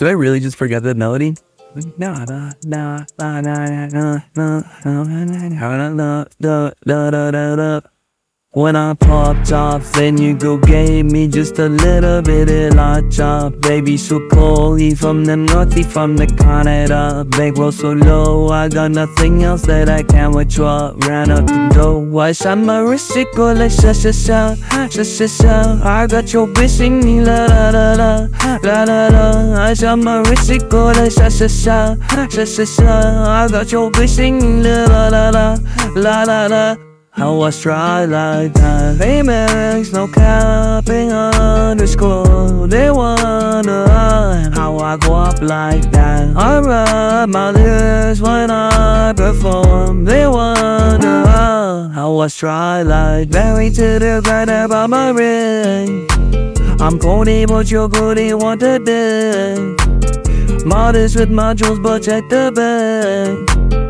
Did I really just forget that melody? Na na na na na na na na na na na na na na when I popped off, then you go gave me just a little bit of la chop Baby, so cold, he from the north, he from the Canada Bankroll so low, I got nothing else that I can withdraw Ran up the door, I shot my wrist, it go like sha sha sha Sha sha sha, I got your bitch la la la la La la la, I shot my wrist, it go like sha sha sha Sha sha sha, I got your bitch la la la la La la la I was like that. Amex, no capping underscore. They wonder how I go up like that. I rub my lips when I perform. They wonder how I try like Married to the grind about my ring. I'm corny but you're goody want to dick. Modest with my jewels but check the bag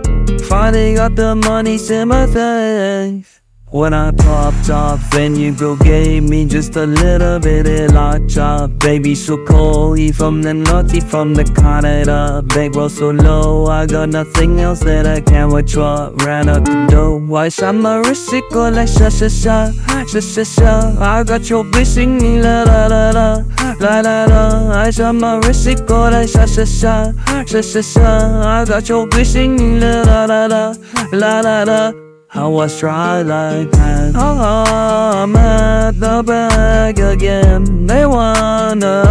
Finally got the money, simmer things. When I popped off, then you girl gave me just a little bit of la chop. Baby, so cold, he from the north, he from the Canada. Bankroll so low, I got nothing else that I can withdraw. Ran out the door, I shot my wrist, it like sha sha sha, sha sha sha. I got your bitch singing la la la la, la la la. I shot my wrist, it go like sha sha sha, sha sha sha. I got your bitch singing la la la la, la la la. I was try like that. Oh, I'm at the back again. They wonder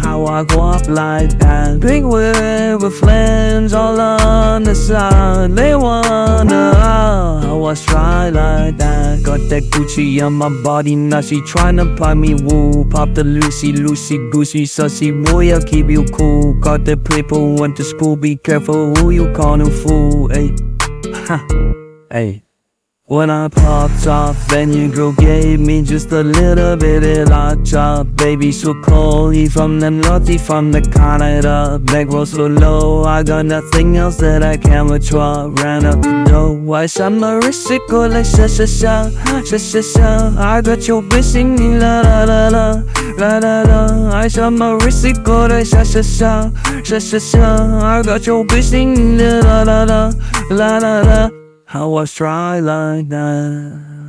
how I go up like that. Big whip with flames all on the side. They wonder how I was try like that. Got that Gucci on my body, now she tryna buy me woo. Pop the Lucy, Lucy, Goosey, sussy, boy, I'll keep you cool. Got the paper, went to school, be careful who you callin' fool. Hey, ha, hey. When I popped off, then your girl gave me just a little bit of la chop Baby, so cold, he from the north, he from the Canada Bankroll so low, I got nothing else that I can withdraw. Ran up the door, I shot my wrist, it go like sha sha sha. Sha sha sha, I got your bitch la la la la. La la la, I shot my wrist, it oh, go like sha sha sha. Sha sha sha, I got your bitch la la la. La La la la I try like that.